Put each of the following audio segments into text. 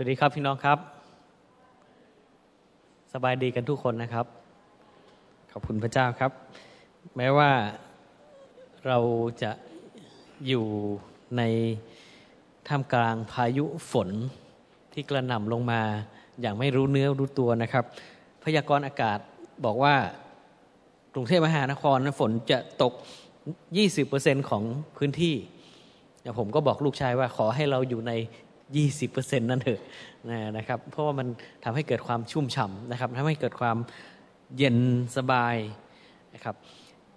วัสดีครับพี่น้องครับ สบายดีกันทุกคนนะครับ ขอบคุณพระเจ้าครับ แม้ว่าเราจะอยู่ในท่ามกลางพายุฝนที่กระหน่ำลงมาอย่างไม่รู้เนื้อรู้ตัวนะครับ พยากรณ์อากาศบอกว่ากรุงเทพมหานครฝนจะตก 20%ของพื้นที่ผมก็บอกลูกชายว่าขอให้เราอยู่ใน 20%นั่นเถอะนะครับ เพราะว่ามันทำให้เกิดความชุ่มฉ่ำนะครับทำให้เกิดความเย็นสบายนะครับ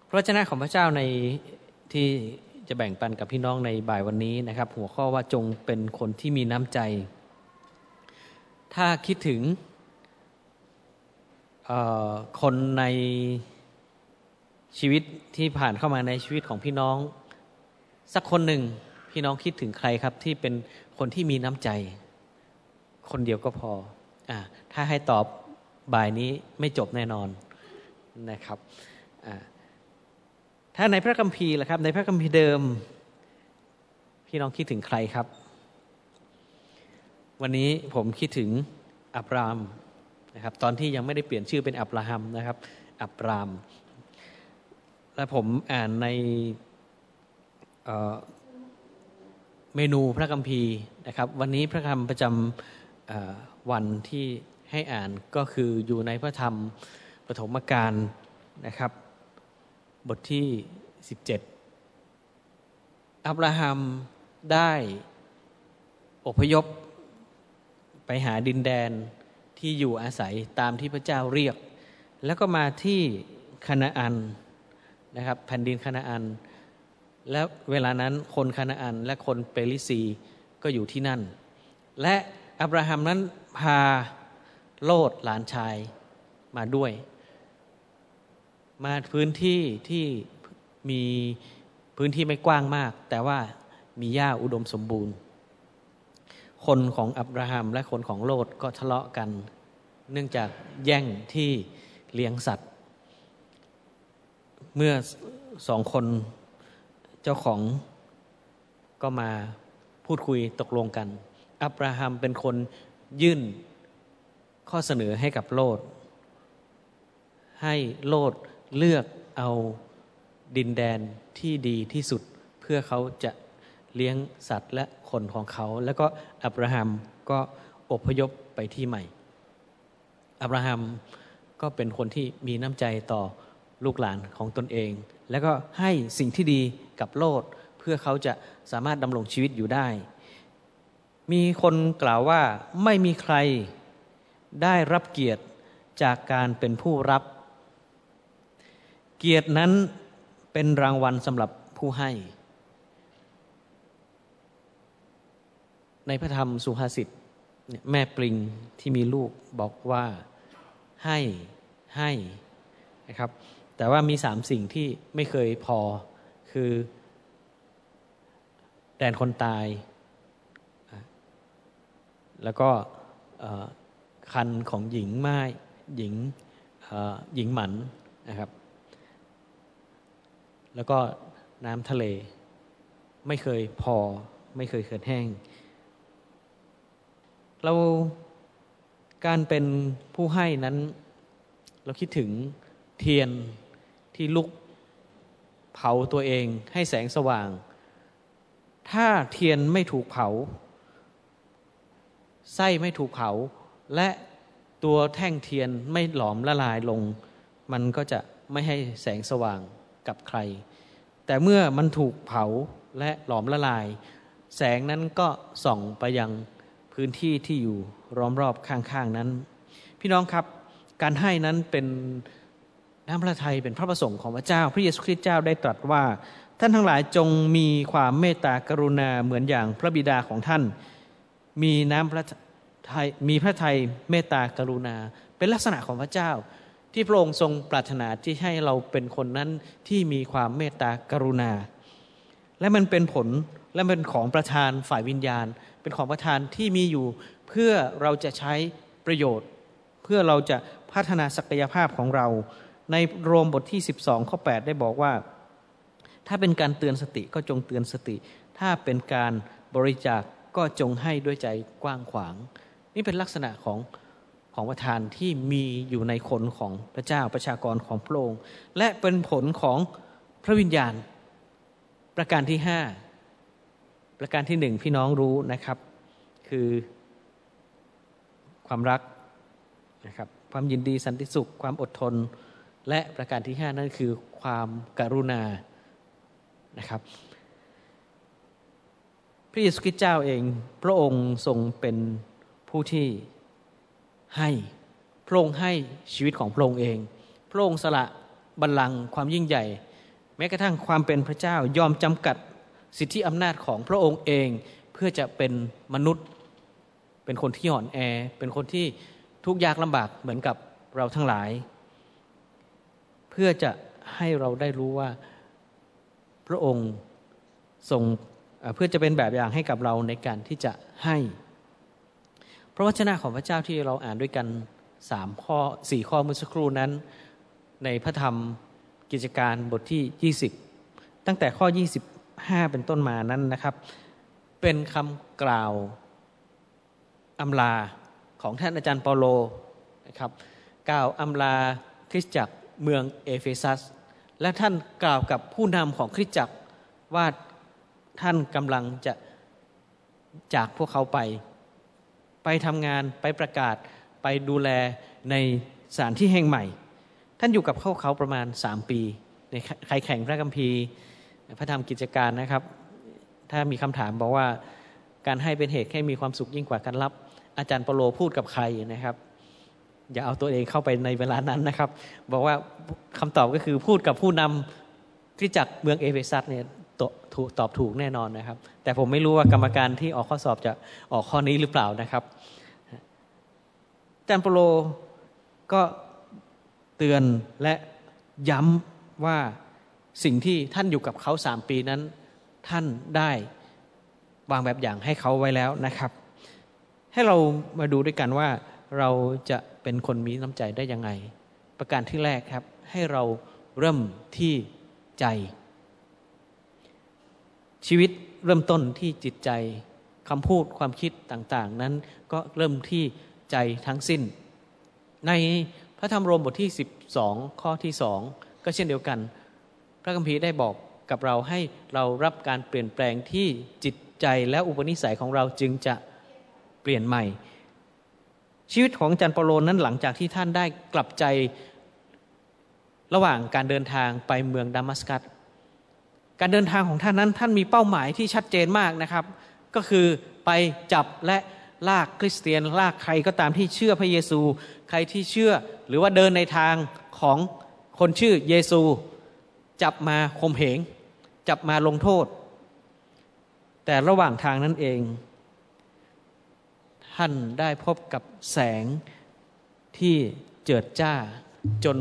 พระเจ้าของพระเจ้าในที่จะแบ่งปันกับพี่น้องในบ่ายวันนี้นะครับ หัวข้อว่าจงเป็นคนที่มีน้ำใจ ถ้าคิดถึงคนในชีวิตที่ผ่านเข้ามาในชีวิตของพี่น้อง สักคนหนึ่งพี่น้องคิดถึงใครครับที่เป็น คนที่มีน้ำใจ คนเดียวก็พออถ้าให้ตอบบ่ายนี้ไม่จบแน่นอนนะครับถ้าในพระคัมภีร์ล่ะครับ ในพระคัมภีร์เดิม พี่น้องคิดถึงใครครับ วันนี้ผมคิดถึงอับรามนะครับ ตอนที่ยังไม่ได้เปลี่ยนชื่อเป็นอับราฮัมนะครับ อับราม และผมอ่านใน เมนูพระคัมภีร์นะครับ วันนี้พระคำประจำวันที่ให้อ่านก็คืออยู่ในพระธรรมปฐมกาลนะครับ บทที่ 17 อับราฮัมได้อพยพไปหาดินแดนที่อยู่อาศัยตามที่พระเจ้าเรียก แล้วก็มาที่คณาอันนะครับแผ่นดินคณาอัน และเวลานั้นคนคานาอันและคนเปริซีก็อยู่ที่นั่น และอับราฮัมนั้นพาโลดหลานชายมาด้วย มาพื้นที่ที่มีพื้นที่ไม่กว้างมาก แต่ว่ามีหญ้าอุดมสมบูรณ์ คนของอับราฮัมและคนของโลดก็ทะเลาะกัน เนื่องจากแย่งที่เลี้ยงสัตว์ เมื่อสองคน เจ้าของก็มาพูดคุยตกลงกัน อับราฮัมเป็นคนยื่นข้อเสนอให้กับโลด ให้โลดเลือกเอาดินแดนที่ดีที่สุดเพื่อเขาจะเลี้ยงสัตว์และคนของเขา แล้วก็อับราฮัมก็อพยพไปที่ใหม่ อับราฮัมก็เป็นคนที่มีน้ำใจต่อลูกหลานของตนเอง แล้วก็ให้สิ่งที่ดีกับโลด เพื่อเขาจะสามารถดำรงชีวิตอยู่ได้ มีคนกล่าวว่าไม่มีใครได้รับเกียรติจากการเป็นผู้รับ เกียรตินั้นเป็นรางวัลสำหรับผู้ให้ ในพระธรรมสุภาษิตแม่ปริงที่มีลูกบอกว่าให้ให้นะครับ แต่ว่ามีสามสิ่งที่ไม่เคยพอคือแดนคนตาย แล้วก็คันของหญิงไม้หญิงหญิงหมันนะครับ แล้วก็น้ำทะเลไม่เคยพอไม่เคยเกิดแห้ง เราการเป็นผู้ให้นั้น เราคิดถึงเทียน ที่ลุกเผาตัวเองให้แสงสว่าง ถ้าเทียนไม่ถูกเผา ไส้ไม่ถูกเผา และตัวแท่งเทียนไม่หลอมละลายลง มันก็จะไม่ให้แสงสว่างกับใคร แต่เมื่อมันถูกเผาและหลอมละลาย แสงนั้นก็ส่องไปยังพื้นที่ที่อยู่ร้อมรอบข้างๆนั้น พี่น้องครับ การให้นั้นเป็น น้ำพระทัยเป็นพระประสงค์ของพระเจ้า พระเยซูคริสต์เจ้าได้ตรัสว่า ท่านทั้งหลายจงมีความเมตตากรุณาเหมือนอย่างพระบิดาของท่าน มีน้ำพระทัยมีพระทัยเมตตากรุณา เป็นลักษณะของพระเจ้า ที่พระองค์ทรงปรารถนาที่ให้เราเป็นคนนั้นที่มีความเมตตากรุณา และมันเป็นผลและเป็นของประธานฝ่ายวิญญาณ เป็นของประธานที่มีอยู่ เพื่อเราจะใช้ประโยชน์ เพื่อเราจะพัฒนาศักยภาพของเรา ในโรมบทที่ 12 ข้อ 8 ได้บอกว่า ถ้าเป็นการเตือนสติก็จงเตือนสติ ถ้าเป็นการบริจาคกก็จงให้ด้วยใจกว้างขวาง นี่เป็นลักษณะของของประทานที่มีอยู่ในคนของพระเจ้าประชากรของพระองค์และเป็นผลของพระวิญญาณ ประการที่ห้าประการที่หนึ่งพี่น้องรู้นะครับ คือความรักนะครับความยินดีสันติสุข ความอดทน และประการที่ห้านั่นคือความกรุณานะครับพระเยซูคริสต์เจ้าเอง พระองค์ทรงเป็นผู้ที่ให้พระองค์ให้ชีวิตของพระองค์เอง พระองค์สละบัลลังก์ความยิ่งใหญ่ แม้กระทั่งความเป็นพระเจ้ายอมจำกัดสิทธิอำนาจของพระองค์เองเพื่อจะเป็นมนุษย์ เป็นคนที่อ่อนแอ เป็นคนที่ทุกข์ยากลำบากเหมือนกับเราทั้งหลาย เพื่อจะให้เราได้รู้ว่าพระองค์ทรงเพื่อจะเป็นแบบอย่างให้กับเราในการที่จะให้พระวจนะของพระเจ้าที่เราอ่านด้วยกันสามข้อสี่ข้อเมื่อสักครู่นั้น ในพระธรรมกิจการบทที่ 20 ตั้งแต่ข้อ 25 เป็นต้นมานั้นนะครับ เป็นคำกล่าวอำลาของท่านอาจารย์เปาโลนะครับกล่าวอำลาคริสตจักร เมืองเอเฟซัส และท่านกล่าวกับผู้นำของคริสตจักรว่าท่านกำลังจะจากพวกเขาไป ไปทำงานไปประกาศไปดูแลในสถานที่แห่งใหม่ ท่านอยู่กับเขาเขาประมาณสามปี ในใครแข่งพระคัมภีร์พระธรรมกิจการนะครับ ถ้ามีคำถามบอกว่าการให้เป็นเหตุให้มีความสุขยิ่งกว่าการรับ อาจารย์เปโลพูดกับใครนะครับ อย่าเอาตัวเองเข้าไปในเวลานั้นนะครับ บอกว่าคำตอบก็คือพูดกับผู้นำที่จักเมืองเอเฟซัสเนี่ยถูกตอบถูกแน่นอนนะครับ แต่ผมไม่รู้ว่ากรรมการที่ออกข้อสอบจะออกข้อนี้หรือเปล่านะครับจันโปโลก็เตือนและย้ำว่าสิ่งที่ท่านอยู่กับเขาสามปีนั้น ท่านได้วางแบบอย่างให้เขาไว้แล้วนะครับ ให้เรามาดูด้วยกันว่าเราจะ เป็นคนมีน้ำใจได้ยังไง ประการที่แรกครับ ให้เราเริ่มที่ใจ ชีวิตเริ่มต้นที่จิตใจคำพูดความคิดต่างๆ นั้นก็เริ่มที่ใจทั้งสิ้น ในพระธรรมโรมบทที่ 12 ข้อที่สองก็เช่นเดียวกัน พระคัมภีร์ได้บอกกับเราให้เรารับการเปลี่ยนแปลงที่จิตใจและอุปนิสัยของเราจึงจะเปลี่ยนใหม่ ชีวิตของจันเปโลนั้นหลังจากที่ท่านได้กลับใจระหว่างการเดินทางไปเมืองดามัสกัส การเดินทางของท่านนั้นท่านมีเป้าหมายที่ชัดเจนมากนะครับ ก็คือไปจับและลากคริสเตียนลากใครก็ตามที่เชื่อพระเยซู ใครที่เชื่อหรือว่าเดินในทางของคนชื่อเยซู จับมาข่มเหง จับมาลงโทษ แต่ระหว่างทางนั้นเอง ท่านได้พบกับแสงที่เจิดจ้าจน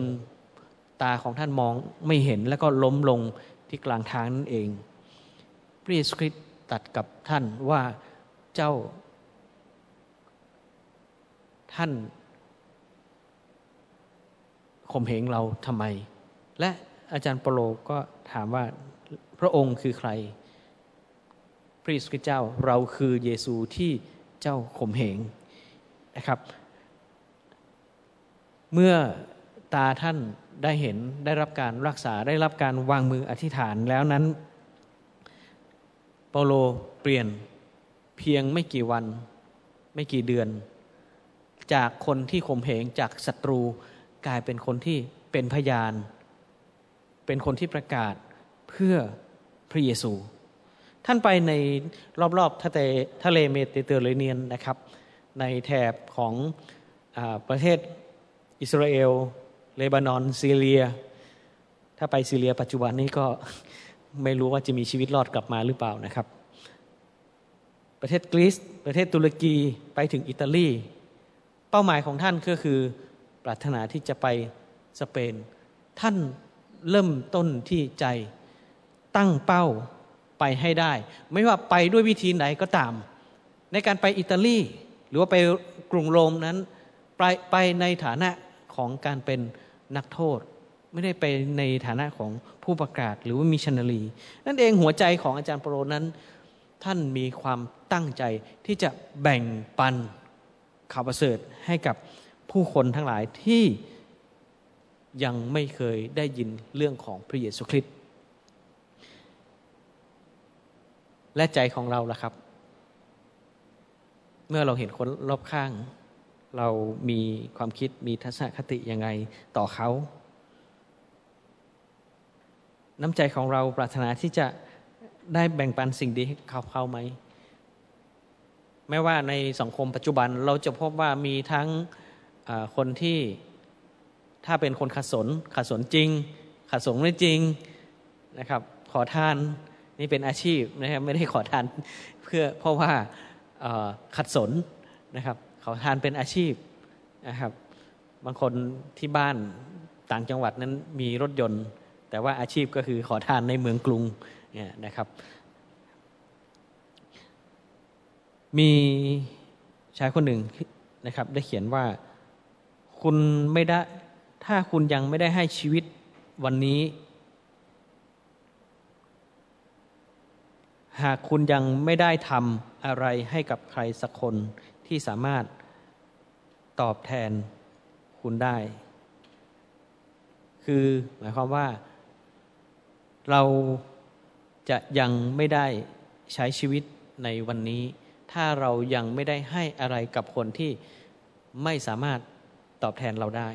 ตาของท่านมองไม่เห็นแล้วก็ล้มลงที่กลางทางนั่นเอง พระเยซูคริสต์ตัดกับท่านว่าเจ้า ท่านข่มเหงเราทำไม และอาจารย์เปโลก็ถามว่าพระองค์คือใคร พระเยซูคริสต์เจ้าเราคือเยซูที่ เจ้าข่มเหงนะครับ เมื่อตาท่านได้เห็นได้รับการรักษาได้รับการวางมืออธิษฐานแล้วนั้นเปาโลเปลี่ยนเพียงไม่กี่วันไม่กี่เดือน จากคนที่ข่มเหงจากศัตรูกลายเป็นคนที่เป็นพยาน เป็นคนที่ประกาศเพื่อพระเยซู ท่านไปในรอบๆทะเลทะเลเมดิเตอร์เรเนียนนะครับ ในแถบของอประเทศอิสราเอล เลบานอน ซีเรีย ถ้าไปซีเรียปัจจุบันนี้ก็ไม่รู้ว่าจะมีชีวิตรอดกลับมาหรือเปล่านะครับ ประเทศกรีซประเทศตุรกีไปถึงอิตาลี เป้าหมายของท่านก็คือปรารถนาที่จะไปสเปน ท่านเริ่มต้นที่ใจตั้งเป้า ไปให้ได้ ไม่ว่าไปด้วยวิธีไหนก็ตาม ในการไปอิตาลี หรือว่าไปกรุงโรมนั้น ไปไปในฐานะของการเป็นนักโทษ ไม่ได้ไปในฐานะของผู้ประกาศหรือว่ามิชนาลี นั่นเองหัวใจของอาจารย์โปรนั้น ท่านมีความตั้งใจที่จะแบ่งปันข่าวประเสริฐให้กับผู้คนทั้งหลายที่ยังไม่เคยได้ยินเรื่องของพระเยซูคริสต์ และใจของเราล่ะครับ เมื่อเราเห็นคนรอบข้าง เรามีความคิดมีทัศนคติยังไงต่อเขา น้ำใจของเราปรารถนาที่จะได้แบ่งปันสิ่งดีให้เขาเขาไหมแม้ว่าในสังคมปัจจุบันเราจะพบว่ามีทั้งคนที่ถ้าเป็นคนขัดสนขัดสนจริงขัดสนไม่จริงนะครับ ขอทาน นี่เป็นอาชีพนะครับไม่ได้ขอทานเพื่อเพราะว่าขัดสนนะครับขอทานเป็นอาชีพนะครับบางคนที่บ้านต่างจังหวัดนั้นมีรถยนต์ แต่ว่าอาชีพก็คือขอทานในเมืองกรุงเนี่ยนะครับ มีชายคนหนึ่งนะครับ ได้เขียนว่าคุณไม่ได้ถ้าคุณยังไม่ได้ให้ชีวิตวันนี้ หากคุณยังไม่ได้ทำอะไรให้กับใครสักคนที่สามารถตอบแทนคุณได้ คือหมายความว่า เราจะยังไม่ได้ใช้ชีวิตในวันนี้ ถ้าเรายังไม่ได้ให้อะไรกับคนที่ไม่สามารถตอบแทนเราได้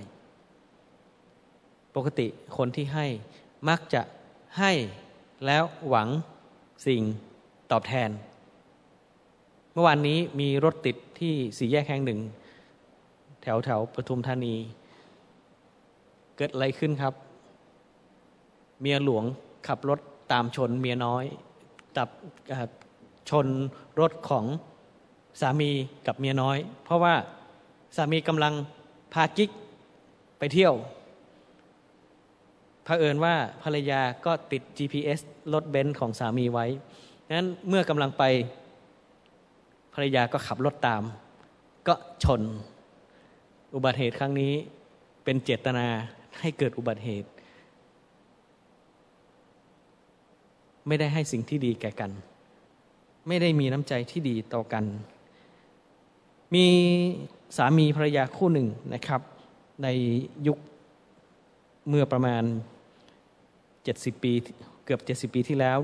ปกติคนที่ให้มักจะให้แล้วหวังสิ่ง ตอบแทน เมื่อวานนี้มีรถติดที่สี่แยกแห่งหนึ่ง แถวแถวปทุมธานี เกิดอะไรขึ้นครับ เมียหลวงขับรถตามชนเมียน้อยตับชนรถของสามีกับเมียน้อย เพราะว่าสามีกำลังพากิ๊กไปเที่ยวเผอิญว่าภรรยาก็ติด GPS รถเบนซ์ของสามีไว้ นั้นเมื่อกำลังไปภรรยาก็ขับรถตาม ก็ชน อุบัติเหตุครั้งนี้เป็นเจตนาให้เกิดอุบัติเหตุ ไม่ได้ให้สิ่งที่ดีแก่กัน ไม่ได้มีน้ำใจที่ดีต่อกัน มีสามีภรรยาคู่หนึ่งนะครับ ในยุคเมื่อประมาณ 70 ปี เกือบ 70 ปีที่แล้ว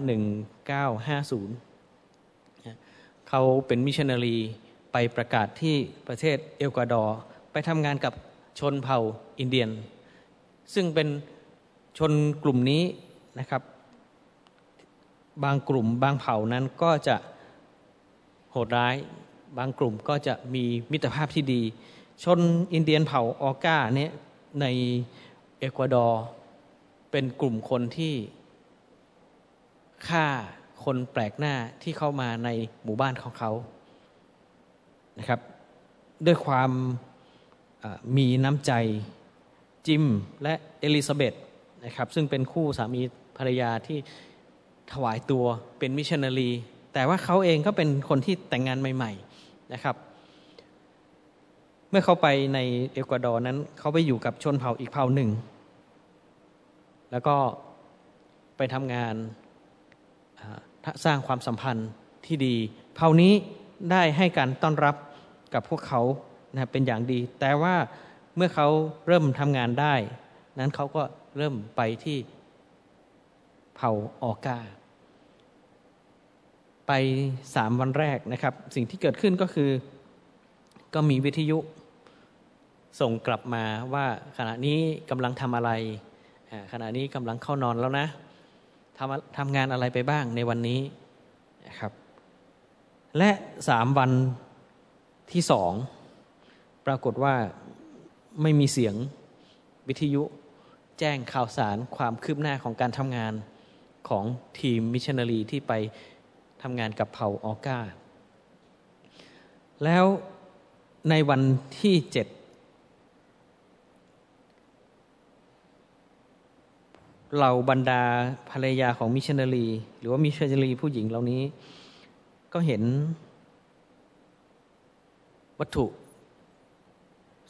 1950 เขาเป็นมิชชันนารีไปประกาศที่ประเทศเอกวาดอร์ไปทำงานกับชนเผ่าอินเดียน ซึ่งเป็นชนกลุ่มนี้นะครับ บางกลุ่มบางเผ่านั้นก็จะโหดร้าย บางกลุ่มก็จะมีมิตรภาพที่ดี ชนอินเดียนเผ่าออก้าเนี่ยในเอกวาดอร์เป็นกลุ่มคนที่ ฆ่าคนแปลกหน้าที่เข้ามาในหมู่บ้านของเขานะครับ ด้วยความมีน้ำใจจิมและเอลิซาเบธนะครับ ซึ่งเป็นคู่สามีภรรยาที่ถวายตัวเป็นมิชชันนารี แต่ว่าเขาเองก็เป็นคนที่แต่งงานใหม่ ๆนะครับ เมื่อเขาไปในเอกวาดอร์นั้น เขาไปอยู่กับชนเผ่าอีกเผ่าหนึ่ง แล้วก็ไปทำงาน สร้างความสัมพันธ์ที่ดีเผ่านี้ได้ให้การต้อนรับกับพวกเขานะเป็นอย่างดี แต่ว่าเมื่อเขาเริ่มทำงานได้ นั้นเขาก็เริ่มไปที่เผ่าออกา ไปสามวันแรกนะครับ สิ่งที่เกิดขึ้นก็คือ ก็มีวิทยุ ส่งกลับมาว่าขณะนี้กำลังทำอะไร ขณะนี้กำลังเข้านอนแล้วนะ ทำทำงานอะไรไปบ้างในวันนี้นะครับ และสามวันที่สองปรากฏว่าไม่มีเสียงวิทยุแจ้งข่าวสารความคืบหน้าของการทำงานของทีมมิชชันนารีที่ไปทำงานกับเผ่าออก้าแล้วในวันที่เจ็ด เราบรรดาภรรยาของมิชชันนารี หรือว่ามิชชันนารีผู้หญิงเหล่านี้ ก็เห็นวัตถุ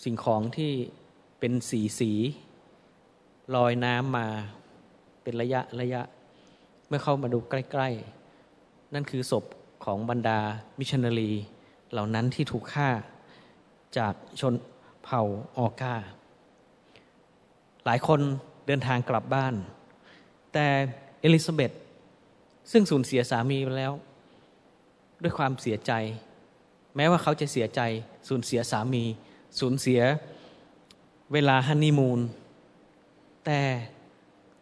สิ่งของที่เป็นสีสีลอยน้ำมาเป็นระยะระยะ เมื่อเข้ามาดูใกล้ ๆ นั่นคือศพของบรรดามิชชันนารี เหล่านั้นที่ถูกฆ่าจากชนเผ่าออกาหลายคน เดินทางกลับบ้าน แต่เอลิซาเบธซึ่งสูญเสียสามีไปแล้ว ด้วยความเสียใจ แม้ว่าเขาจะเสียใจสูญเสียสามี สูญเสียเวลาฮันนีมูน แต่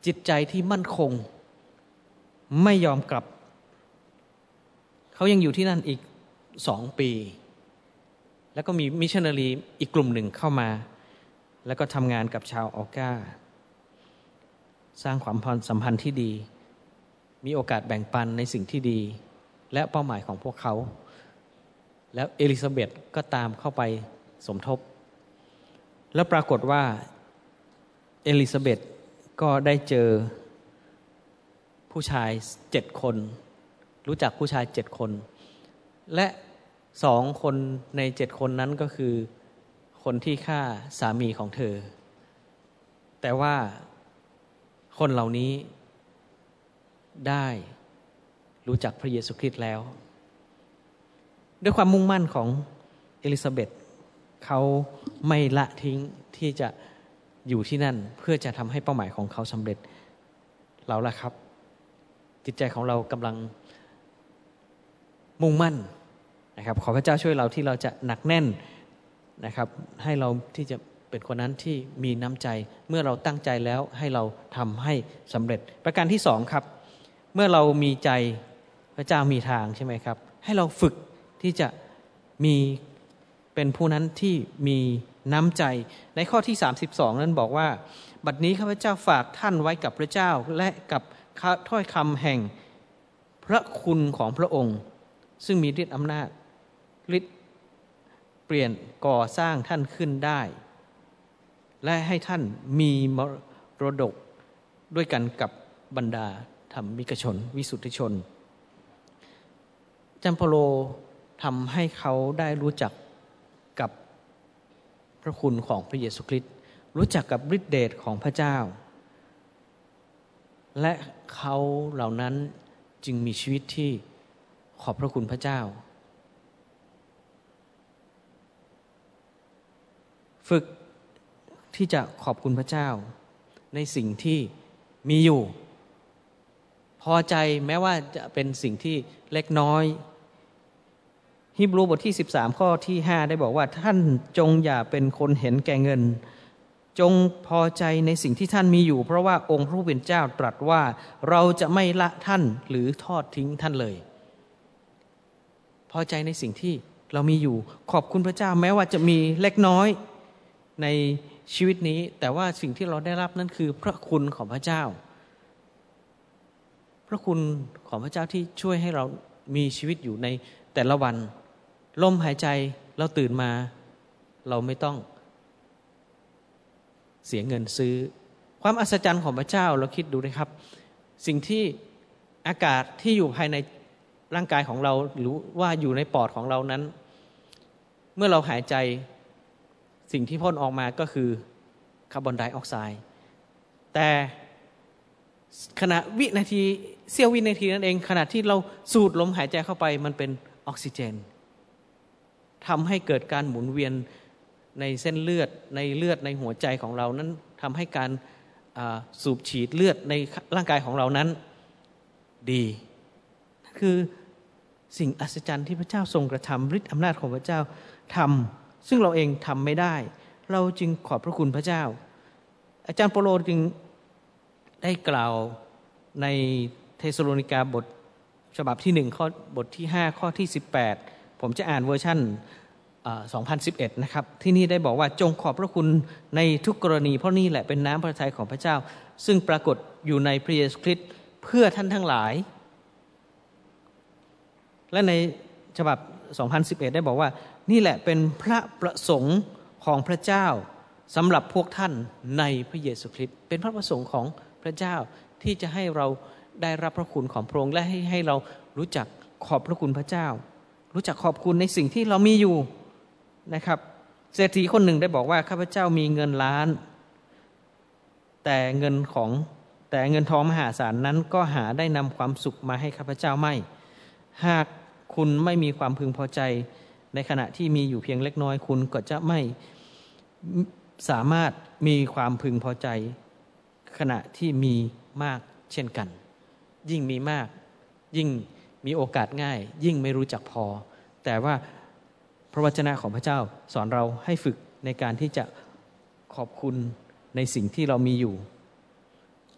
จิตใจที่มั่นคง ไม่ยอมกลับ เขายังอยู่ที่นั่นอีกสองปี แล้วก็มีมิชชันนารีอีกกลุ่มหนึ่งเข้ามา แล้วก็ทำงานกับชาวออก้า สร้างความสัมพันธ์ที่ดี มีโอกาสแบ่งปันในสิ่งที่ดี และเป้าหมายของพวกเขา แล้วเอลิซาเบธก็ตามเข้าไปสมทบ แล้วปรากฏว่าเอลิซาเบธก็ได้เจอผู้ชายเจ็ดคน รู้จักผู้ชายเจ็ดคน และสองคนในเจ็ดคนนั้นก็คือคนที่ฆ่าสามีของเธอ แต่ว่า คนเหล่านี้ได้รู้จักพระเยซูคริสต์แล้ว ด้วยความมุ่งมั่นของเอลิซาเบธเขาไม่ละทิ้งที่จะอยู่ที่นั่นเพื่อจะทำให้เป้าหมายของเขาสำเร็จเราล่ะครับ จิตใจของเรากำลังมุ่งมั่นนะครับ ขอพระเจ้าช่วยเราที่เราจะหนักแน่นนะครับ ให้เราที่จะ เป็นคนนั้นที่มีน้ำใจ เมื่อเราตั้งใจแล้วให้เราทำให้สำเร็จ ประการที่สองครับ เมื่อเรามีใจพระเจ้ามีทางใช่ไหมครับ ให้เราฝึกที่จะมีเป็นผู้นั้นที่มีน้ำใจ ในข้อที่ 32 นั้นบอกว่า บัดนี้ข้าพเจ้าฝากท่านไว้กับพระเจ้าและกับถ้อยคำแห่งพระคุณของพระองค์ ซึ่งมีฤทธิอำนาจฤทธิ์เปลี่ยนก่อสร้างท่านขึ้นได้ และให้ท่านมีมรดกด้วยกันกับบรรดาธรรมิกชน วิสุทธิชนจัมโปโลทำให้เขาได้รู้จักกับพระคุณของพระเยซูคริสต์รู้จักกับฤทธิเดชของพระเจ้า และเขาเหล่านั้นจึงมีชีวิตที่ขอบพระคุณพระเจ้า ฝึก ที่จะขอบคุณพระเจ้า ในสิ่งที่มีอยู่ พอใจแม้ว่าจะเป็นสิ่งที่เล็กน้อยฮิบรูบทที่ 13 ข้อที่ 5 ได้บอกว่าท่านจงอย่าเป็นคนเห็นแก่เงิน จงพอใจในสิ่งที่ท่านมีอยู่ เพราะว่าองค์พระผู้เป็นเจ้าตรัสว่าเราจะไม่ละท่านหรือทอดทิ้งท่านเลย พอใจในสิ่งที่เรามีอยู่ ขอบคุณพระเจ้าแม้ว่าจะมีเล็กน้อยใน ชีวิตนี้ แต่ว่าสิ่งที่เราได้รับนั้นคือ พระคุณของพระเจ้า พระคุณของพระเจ้าที่ช่วยให้เรามีชีวิตอยู่ในแต่ละวัน ลมหายใจเราตื่นมา เราไม่ต้อง เสียเงินซื้อ ความอัศจรรย์ของพระเจ้าเราคิดดูนะครับ สิ่งที่อากาศที่อยู่ภายในร่างกายของเราหรือว่าอยู่ในปอดของเรานั้น เมื่อเราหายใจ สิ่งที่พ่นออกมาก็คือคาร์บอนไดออกไซด์แต่ขณะวินาทีเสี้ยววินาทีนั่นเอง ขณะที่เราสูดลมหายใจเข้าไปมันเป็นออกซิเจนทำให้เกิดการหมุนเวียนในเส้นเลือดในเลือดในหัวใจของเรานั้นทำให้การสูบฉีดเลือดในร่างกายของเรานั้นดีคือสิ่งอัศจรรย์ที่พระเจ้าทรงกระทำฤทธิอำนาจของพระเจ้าทำ ซึ่งเราเองทำไม่ได้ เราจึงขอบพระคุณพระเจ้า อาจารย์โปโลจึงได้กล่าวในเทสโลนิกาบทฉบับที่หนึ่งข้อบทที่ห้าข้อที่สิบแปดผมจะอ่านเวอร์ชั่น2011 นะครับ ที่นี่ได้บอกว่าจงขอบพระคุณในทุกกรณี เพราะนี่แหละเป็นน้ำพระทัยของพระเจ้า ซึ่งปรากฏอยู่ในพระเยซูคริสต์เพื่อท่านทั้งหลาย และในฉบับ 2011 ได้บอกว่า นี่แหละเป็นพระประสงค์ของพระเจ้าสำหรับพวกท่านในพระเยซูคริสต์เป็นพระประสงค์ของพระเจ้าที่จะให้เราได้รับพระคุณของพระองค์และให้ให้เรารู้จักขอบพระคุณพระเจ้า รู้จักขอบคุณในสิ่งที่เรามีอยู่นะครับเศรษฐีคนหนึ่งได้บอกว่าข้าพเจ้ามีเงินล้าน แต่เงินของแต่เงินทองมหาศาลนั้นก็หาได้นำความสุขมาให้ข้าพเจ้าไม่ หากคุณไม่มีความพึงพอใจ ในขณะที่มีอยู่เพียงเล็กน้อยคุณก็จะไม่สามารถมีความพึงพอใจ ขณะที่มีมากเช่นกัน ยิ่งมีมาก ยิ่งมีโอกาสง่าย ยิ่งไม่รู้จักพอ แต่ว่าพระวจนะของพระเจ้าสอนเราให้ฝึกในการที่จะขอบคุณในสิ่งที่เรามีอยู่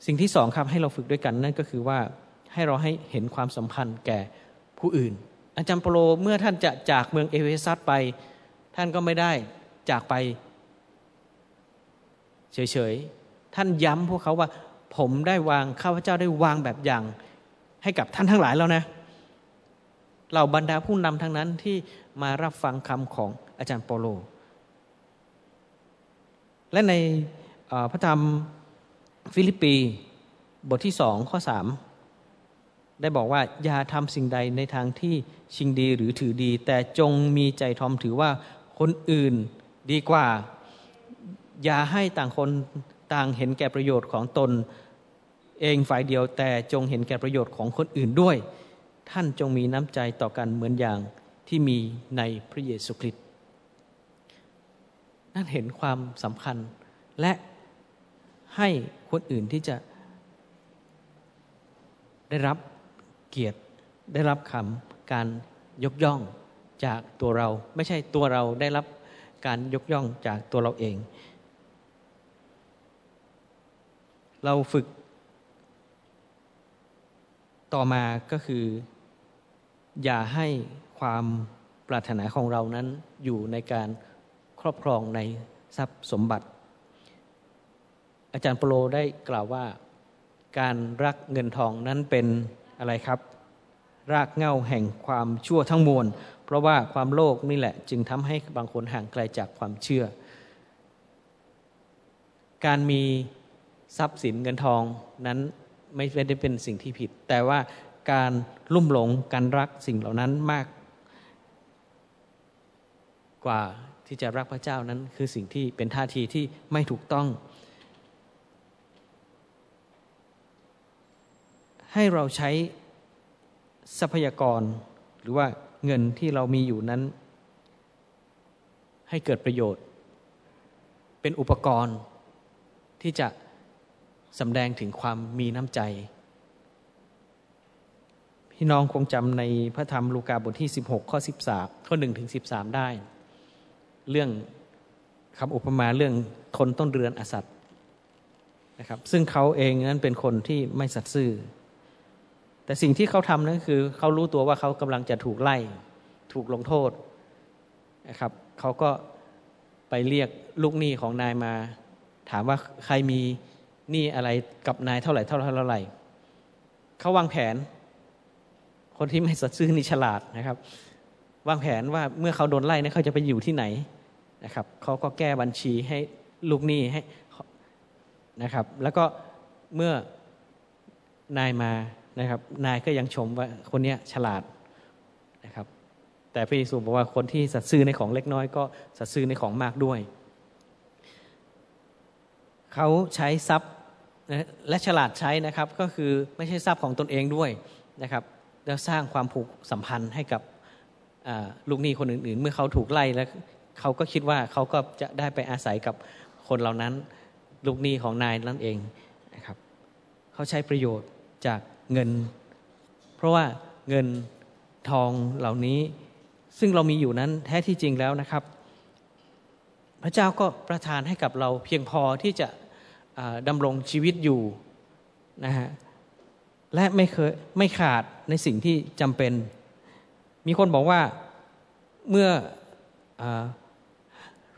สิ่งที่สองครับให้เราฝึกด้วยกันนั่นก็คือว่าให้เราให้เห็นความสัมพันธ์แก่ผู้อื่น อาจารย์เปโลเมื่อท่านจะจากเมืองเอเฟซัสไป ท่านก็ไม่ได้จากไป เฉยๆ ท่านย้ำพวกเขาว่า ผมได้วางข้าพเจ้าได้วางแบบอย่าง ให้กับท่านทั้งหลายแล้วนะเหล่าบรรดาผู้นำทั้งนั้นที่มารับฟังคำของอาจารย์เปโล และในพระธรรมฟิลิปปีบทที่สองข้อสาม ได้บอกว่าอย่าทำสิ่งใดในทางที่ชิงดีหรือถือดี แต่จงมีใจทอมถือว่าคนอื่นดีกว่า อย่าให้ต่างคนต่างเห็นแก่ประโยชน์ของตนเองฝ่ายเดียว แต่จงเห็นแก่ประโยชน์ของคนอื่นด้วย ท่านจงมีน้ำใจต่อกันเหมือนอย่างที่มีในพระเยซูคริสต์นั่นเห็นความสำคัญและให้คนอื่นที่จะได้รับ เกียรติได้รับคำการยกย่องจากตัวเรา ไม่ใช่ตัวเราได้รับการยกย่องจากตัวเราเอง เราฝึก ต่อมาก็คือ อย่าให้ความปรารถนาของเรานั้นอยู่ในการครอบครองในทรัพย์สมบัติ อาจารย์โปโลได้กล่าวว่า การรักเงินทองนั้นเป็น อะไรครับ รากเง้าแห่งความชั่วทั้งมวล เพราะว่าความโลภนี่แหละจึงทำให้บางคนห่างไกลจากความเชื่อ การมีทรัพย์สินเงินทองนั้นไม่ได้เป็นสิ่งที่ผิด แต่ว่าการลุ่มหลงการรักสิ่งเหล่านั้นมาก กว่าที่จะรักพระเจ้านั้นคือสิ่งที่เป็นท่าทีที่ไม่ถูกต้อง ให้เราใช้ทรัพยากร หรือว่าเงินที่เรามีอยู่นั้น ให้เกิดประโยชน์ เป็นอุปกรณ์ที่จะสำแดงถึงความมีน้ำใจ พี่น้องคงจำในพระธรรมลูกาบทที่ 16 ข้อ 13 ข้อ1ถึง13 ได้ เรื่องคำอุปมาเรื่องคนต้นเรือนอสัตนะครับซึ่งเขาเองนั้นเป็นคนที่ไม่สัตย์ซื่อ แต่สิ่งที่เขาทำนั่นคือเขารู้ตัวว่าเขากำลังจะถูกไล่ ถูกลงโทษนะครับเขาก็ไปเรียกลูกหนี้ของนายมา ถามว่าใครมีหนี้อะไรกับนายเท่าไหร่เท่าไหร่เท่าไหร่เขาวางแผน คนที่ไม่สัตย์ซื่อนี่ฉลาดนะครับ วางแผนว่าเมื่อเขาโดนไล่เนี่ยเขาจะไปอยู่ที่ไหนนะครับเขาก็แก้บัญชีให้ลูกหนี้ให้นะครับ แล้วก็เมื่อนายมา นะครับ นายก็ยังชมว่าคนนี้ฉลาดนะครับ แต่พระเยซูบอกว่าคนที่สัตย์ซื่อในของเล็กน้อยก็สัตย์ซื่อในของมากด้วย เขาใช้ทรัพย์และฉลาดใช้นะครับก็คือไม่ใช่ทรัพย์ของตนเองด้วยนะครับแล้วสร้างความผูกสัมพันธ์ให้กับลูกหนี้คนอื่น ๆ เมื่อเขาถูกไล่แล้วเขาก็คิดว่าเขาก็จะได้ไปอาศัยกับคนเหล่านั้นลูกหนี้ของนายนั่นเองนะครับเขาใช้ประโยชน์จาก เงิน เพราะว่าเงินทองเหล่านี้ ซึ่งเรามีอยู่นั้นแท้ที่จริงแล้วนะครับ พระเจ้าก็ประทานให้กับเราเพียงพอที่จะดำรงชีวิตอยู่นะฮะและไม่เคยไม่ขาดในสิ่งที่จำเป็น มีคนบอกว่าเมื่ออ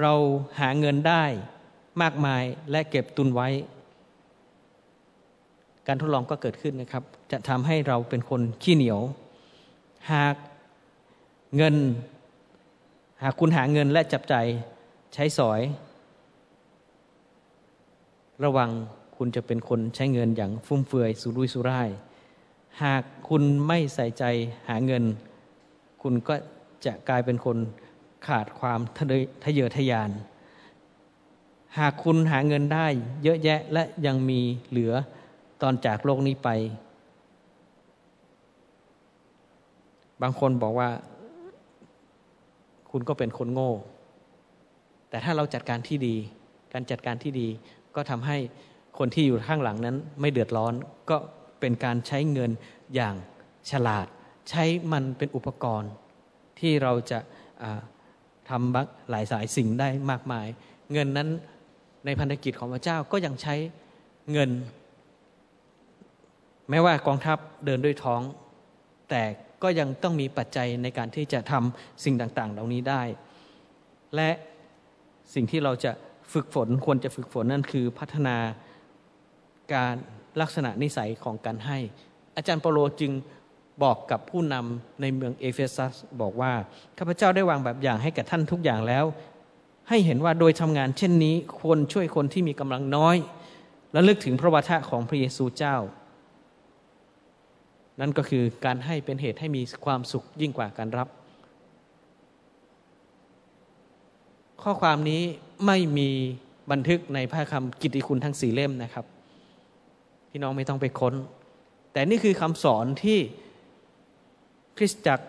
เราหาเงินได้มากมายและเก็บตุนไว้ การทดลองก็เกิดขึ้นนะครับ จะทำให้เราเป็นคนขี้เหนียว หากเงิน หากคุณหาเงินและจับใจใช้สอย ระวังคุณจะเป็นคนใช้เงินอย่างฟุ่มเฟือยสุรุ่ยสุร่าย หากคุณไม่ใส่ใจหาเงิน คุณก็จะกลายเป็นคนขาดความทะเยอทะยาน หากคุณหาเงินได้เยอะแยะและยังมีเหลือ ตอนจากโลกนี้ไป บางคนบอกว่า คุณก็เป็นคนโง่ แต่ถ้าเราจัดการที่ดี การจัดการที่ดี ก็ทำให้คนที่อยู่ข้างหลังนั้น ไม่เดือดร้อน ก็เป็นการใช้เงินอย่างฉลาด ใช้มันเป็นอุปกรณ์ที่เราจะทำหลายสายสิ่งได้มากมาย เงินนั้นในพันธกิจของพระเจ้าก็ยังใช้เงิน แม้ว่ากองทัพเดินด้วยท้อง แต่ก็ยังต้องมีปัจจัยในการที่จะทำสิ่งต่าง ๆ เหล่านี้ได้ และสิ่งที่เราจะฝึกฝนควรจะฝึกฝนนั่นคือพัฒนาการลักษณะนิสัยของการให้ อาจารย์เปาโลจึงบอกกับผู้นำในเมืองเอเฟซัสบอกว่าข้าพเจ้าได้วางแบบอย่างให้กับท่านทุกอย่างแล้ว ให้เห็นว่าโดยทำงานเช่นนี้ควรช่วยคนที่มีกำลังน้อย และระลึกถึงพระวจนะของพระเยซูเจ้า นั่นก็คือการให้เป็นเหตุให้มีความสุขยิ่งกว่าการรับ ข้อความนี้ไม่มีบันทึกในพระคำกิตติคุณทั้งสี่เล่มนะครับ พี่น้องไม่ต้องไปค้น แต่นี่คือคำสอนที่คริสตจักร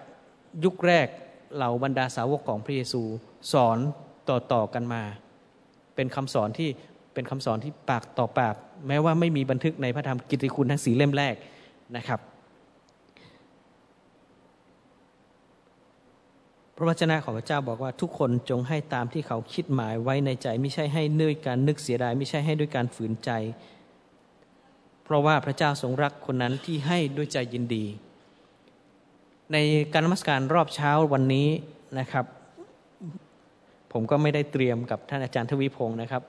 ยุคแรกเหล่าบรรดาสาวกของพระเยซูสอนต่อๆกันมา เป็นคำสอนที่เป็นคำสอนที่ปากต่อปาก แม้ว่าไม่มีบันทึกในพระธรรมกิตติคุณทั้งสีเล่มแรกนะครับ พระวจนะของพระเจ้าบอกว่าทุกคนจงให้ตามที่เขาคิดหมายไว้ในใจ ไม่ใช่ให้ด้วยการนึกเสียดาย ไม่ใช่ให้ด้วยการฝืนใจ เพราะว่าพระเจ้าทรงรักคนนั้นที่ให้ด้วยใจยินดี ในการนมัสการรอบเช้าวันนี้นะครับ ผมก็ไม่ได้เตรียมกับท่านอาจารย์ทวีพงศ์นะครับ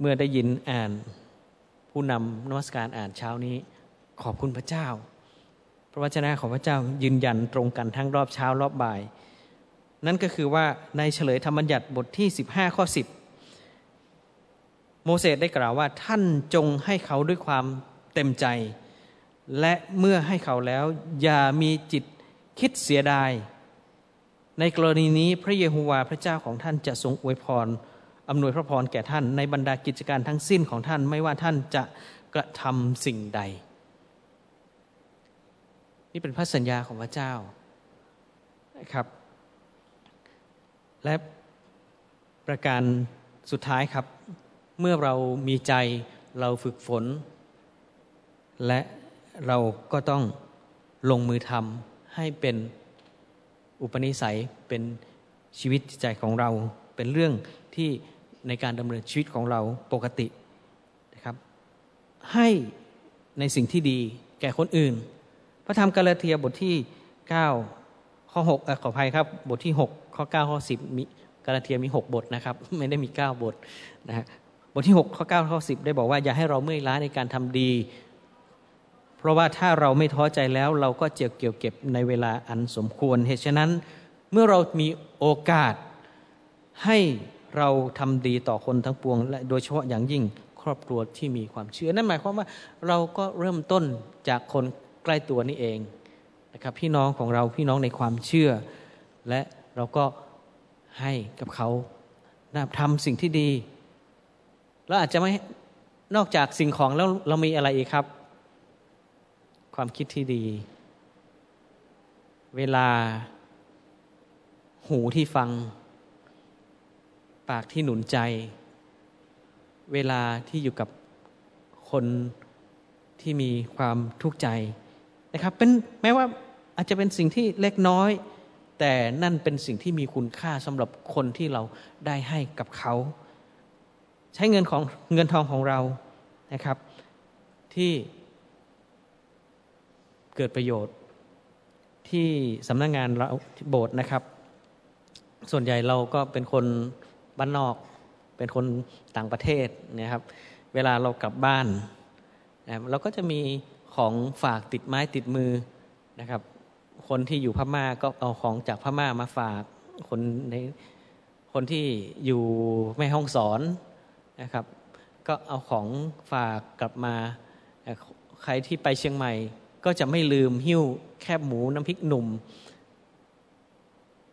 เมื่อได้ยินอ่านผู้นำนมัสการอ่านเช้านี้ ขอบคุณพระเจ้า ระวจนะของพระเจ้ายืนยันตรงกันทั้งรอบเช้ารอบบ่าย นั่นก็คือว่าในเฉลยธรรมบัญญัติบทที่ 15 ข้อ 10 โมเสสได้กล่าวว่าท่านจงให้เขาด้วยความเต็มใจ และเมื่อให้เขาแล้ว อย่ามีจิตคิดเสียดาย ในกรณีนี้พระเยโฮวาห์พระเจ้าของท่านจะทรงอวยพรอำนวยพระพรแก่ท่านในบรรดากิจการทั้งสิ้นของท่านไม่ว่าท่านจะกระทำสิ่งใด นี่เป็นพระสัญญาของพระเจ้านะครับ และประการสุดท้ายครับ เมื่อเรามีใจเราฝึกฝน และเราก็ต้องลงมือทำให้เป็นอุปนิสัยเป็นชีวิตใจของเรา เป็นเรื่องที่ในการดำเนินชีวิตของเราปกตินะครับ ให้ในสิ่งที่ดีแก่คนอื่น พระธรรมกาลาเทียบทที่ 9 ข้อ6อขออภัยครับ บทที่ 6 ข้อ 9 ข้อ 10 มีกาลาเทียมี 6 บทนะครับ ไม่ได้มี 9 บทนะฮะบทที่ 6 ข้อ 9 ข้อ 10 ได้บอกว่าอย่าให้เราเมื่อยล้าในการทำดี เพราะว่าถ้าเราไม่ท้อใจแล้วเราก็จะเกี่ยวเก็บในเวลาอันสมควร เหตุฉะนั้นเมื่อเรามีโอกาสให้เราทำดีต่อคนทั้งปวง และโดยเฉพาะอย่างยิ่งครอบครัวที่มีความเชื่อ นั่นหมายความว่าเราก็เริ่มต้นจากคน ใกล้ตัวนี่เองนะครับพี่น้องของเราพี่น้องในความเชื่อ และเราก็ให้กับเขาทำสิ่งที่ดีแล้วอาจจะไม่นอกจากสิ่งของแล้วเรามีอะไรอีกครับ ความคิดที่ดี เวลา หูที่ฟัง ปากที่หนุนใจ เวลาที่อยู่กับคนที่มีความทุกข์ใจ นะครับเป็นแม้ว่าอาจจะเป็นสิ่งที่เล็กน้อย แต่นั่นเป็นสิ่งที่มีคุณค่าสำหรับคนที่เราได้ให้กับเขา ใช้เงินของเงินทองของเรานะครับ ที่เกิดประโยชน์ที่สำนักงงานเราโบสถ์นะครับ ส่วนใหญ่เราก็เป็นคนบ้านนอก เป็นคนต่างประเทศนะครับ เวลาเรากลับบ้านนะเราก็จะมี ของฝากติดไม้ติดมือนะครับ คนที่อยู่พม่าก็เอาของจากพม่ามาฝากคนในคนที่อยู่แม่ห้องสอนนะครับ ก็เอาของฝากกลับมา ใครที่ไปเชียงใหม่ ก็จะไม่ลืมหิ้วแคบหมูน้ำพริกหนุ่ม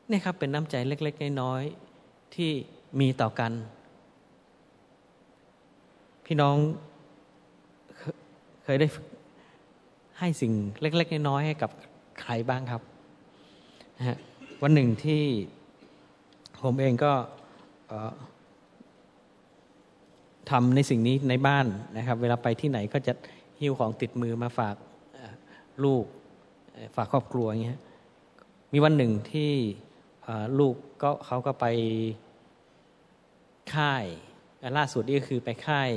นี่ครับเป็นน้ำใจเล็ก ๆ น้อยๆที่มีต่อกัน พี่น้องเคยได้ ให้สิ่งเล็ก ๆ น้อยๆให้กับใครบ้างครับวันหนึ่งที่ผมเองก็ทำในสิ่งนี้ในบ้านนะครับ เวลาไปที่ไหนก็จะหิ้วของติดมือมาฝากลูกฝากครอบครัวอย่างเงี้ยมีวันหนึ่งที่ลูกก็เขาก็ไปค่ายล่าสุดนี่ก็คือไปค่าย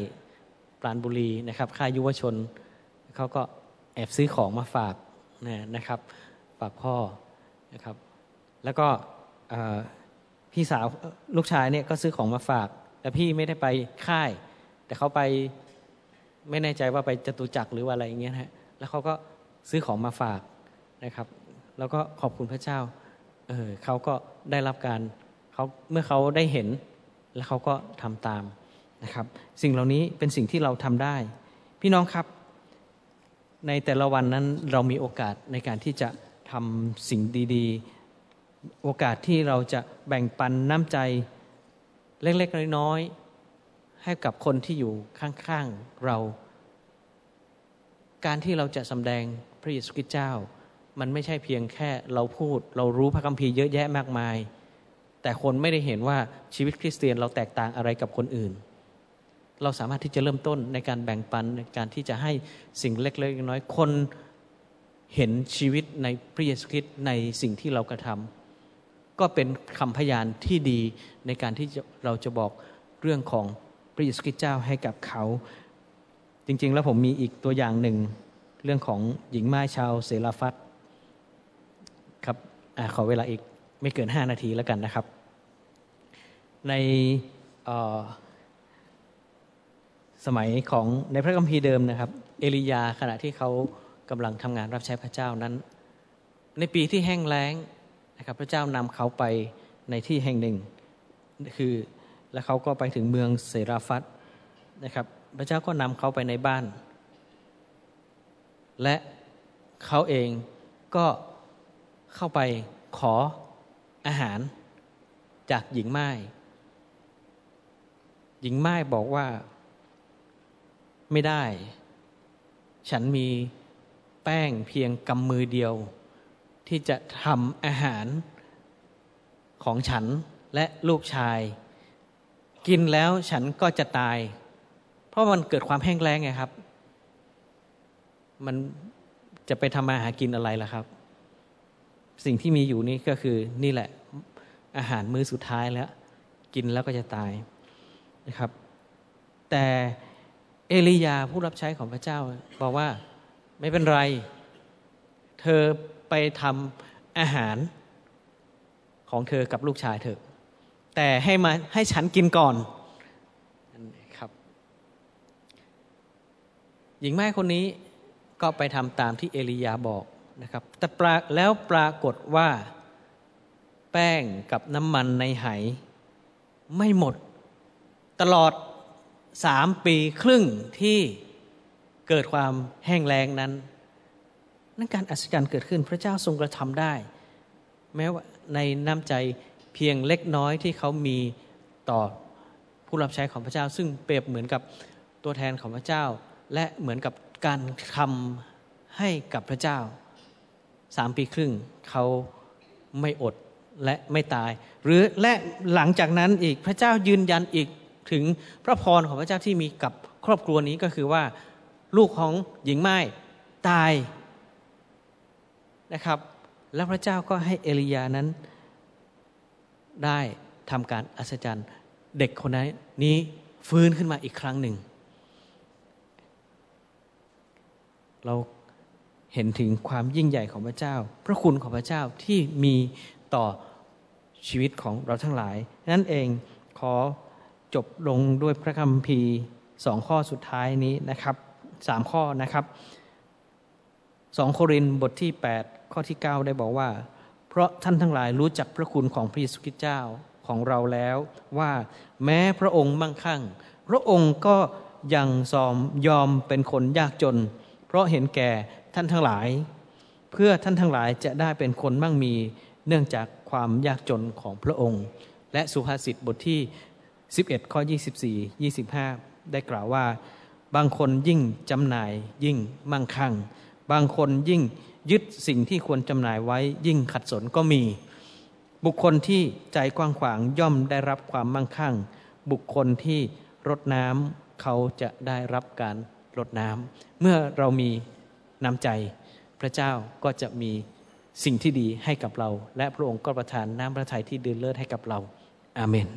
ปราณบุรีนะครับ ค่ายยุวชนเขาก็ แอบซื้อของมาฝากนะครับ ฝากพ่อนะครับ แล้วก็พี่สาวลูกชายเนี่ยก็ซื้อของมาฝาก แต่พี่ไม่ได้ไปค่าย แต่เขาไปไม่แน่ใจว่าไปจตุจักรหรือว่าอะไรอย่างเงี้ยฮะแล้วเขาก็ซื้อของมาฝากนะครับ แล้วก็ขอบคุณพระเจ้าเออเขาก็ได้รับการเขาเมื่อเขาได้เห็นแล้วเขาก็ทำตามนะครับ สิ่งเหล่านี้เป็นสิ่งที่เราทำได้ พี่น้องครับ ในแต่ละวันนั้นเรามีโอกาสในการที่จะทำสิ่งดี ๆ โอกาสที่เราจะแบ่งปันน้ำใจเล็กๆน้อยๆให้กับคนที่อยู่ข้างๆเรา การที่เราจะสำแดงพระเยซูคริสต์เจ้า มันไม่ใช่เพียงแค่เราพูด เรารู้พระคัมภีร์เยอะแยะมากมาย แต่คนไม่ได้เห็นว่าชีวิตคริสเตียนเราแตกต่างอะไรกับคนอื่น เราสามารถที่จะเริ่มต้นในการแบ่งปันในการที่จะให้สิ่งเล็กๆน้อยคนเห็นชีวิตในพระเยซูคริสต์ในสิ่งที่เรากระทำก็เป็นคำพยานที่ดีในการที่เราจะบอกเรื่องของพระเยซูคริสต์เจ้าให้กับเขา จริง ๆ แล้วผมมีอีกตัวอย่างหนึ่งเรื่องของหญิงไม้ชาวเซราฟัตครับอขอเวลาอีกไม่เกินห้านาทีแล้วกันนะครับ ใน สมัยของในพระคัมภีร์เดิมนะครับ เอลียาขณะที่เขากำลังทำงานรับใช้พระเจ้านั้น ในปีที่แห้งแล้งนะครับ พระเจ้านำเขาไปในที่แห่งหนึ่ง คือแล้วเขาก็ไปถึงเมืองเซราฟัตนะครับ พระเจ้าก็นำเขาไปในบ้าน และเขาเองก็เข้าไปขออาหารจากหญิงไม้หญิงไม้บอกว่า ไม่ได้ ฉันมีแป้งเพียงกำมือเดียว ที่จะทำอาหารของฉันและลูกชาย กินแล้วฉันก็จะตาย เพราะมันเกิดความแห้งแล้งไงครับ มันจะไปทำมาหากินอะไรล่ะครับ สิ่งที่มีอยู่นี่ก็คือนี่แหละอาหารมื้อสุดท้ายแล้ว กินแล้วก็จะตายนะครับ แต่ เอลียาผู้รับใช้ของพระเจ้า บอกว่าไม่เป็นไร เธอไปทำอาหารของเธอกับลูกชายเถอะแต่ให้มาให้ฉันกินก่อนครับ หญิงแม่คนนี้ก็ไปทำตามที่เอลียาบอกนะครับ แต่ปราแล้วปรากฏว่าแป้งกับน้ำมันในไหไม่หมด ตลอด สามปีครึ่งที่เกิดความแห้งแล้งนั้น นั่นการอัศจรรย์เกิดขึ้นพระเจ้าทรงกระทำได้ แม้ว่าในน้ำใจเพียงเล็กน้อยที่เขามีต่อผู้รับใช้ของพระเจ้า ซึ่งเปรียบเหมือนกับตัวแทนของพระเจ้า และเหมือนกับการทำให้กับพระเจ้าสามปีครึ่งเขาไม่อดและไม่ตาย หรือและหลังจากนั้นอีกพระเจ้ายืนยันอีก ถึงพระพรของพระเจ้าที่มีกับครอบครัวนี้ก็คือว่า ลูกของหญิงไม้ตายนะครับ แล้วพระเจ้าก็ให้เอลียานั้นได้ทำการอัศจรรย์เด็กคนนั้นนี้ฟื้นขึ้นมาอีกครั้งหนึ่ง เราเห็นถึงความยิ่งใหญ่ของพระเจ้า พระคุณของพระเจ้าที่มีต่อชีวิตของเราทั้งหลาย นั่นเองขอ จบลงด้วยพระคัมภีร์สองข้อสุดท้ายนี้นะครับสามข้อนะครับสองโครินบทที่ 8 ข้อที่ 9 ได้บอกว่า เพราะท่านทั้งหลายรู้จักพระคุณของพระเยซูคริสต์เจ้าของเราแล้วว่าแม้พระองค์มั่งคั่ง พระองค์ก็ยังซอมยอมเป็นคนยากจน เพราะเห็นแก่ท่านทั้งหลาย เพื่อท่านทั้งหลายจะได้เป็นคนมั่งมีเนื่องจากความยากจนของพระองค์ และสุภาษิตบทที่ 11 ข้อ 24 25 ได้กล่าวว่า บางคนยิ่งจำหน่ายยิ่งมั่งคั่ง บางคนยิ่งยึดสิ่งที่ควรจำหน่ายไว้ยิ่งขัดสนก็มี บุคคลที่ใจกว้างขวางย่อมได้รับความมั่งคั่ง บุคคลที่รดน้ำเขาจะได้รับการรดน้ำเมื่อเรามีน้ำใจ พระเจ้าก็จะมีสิ่งที่ดีให้กับเรา และพระองค์ก็ประทานน้ำพระทัยที่ดืนเลิศให้กับเรา อาเมน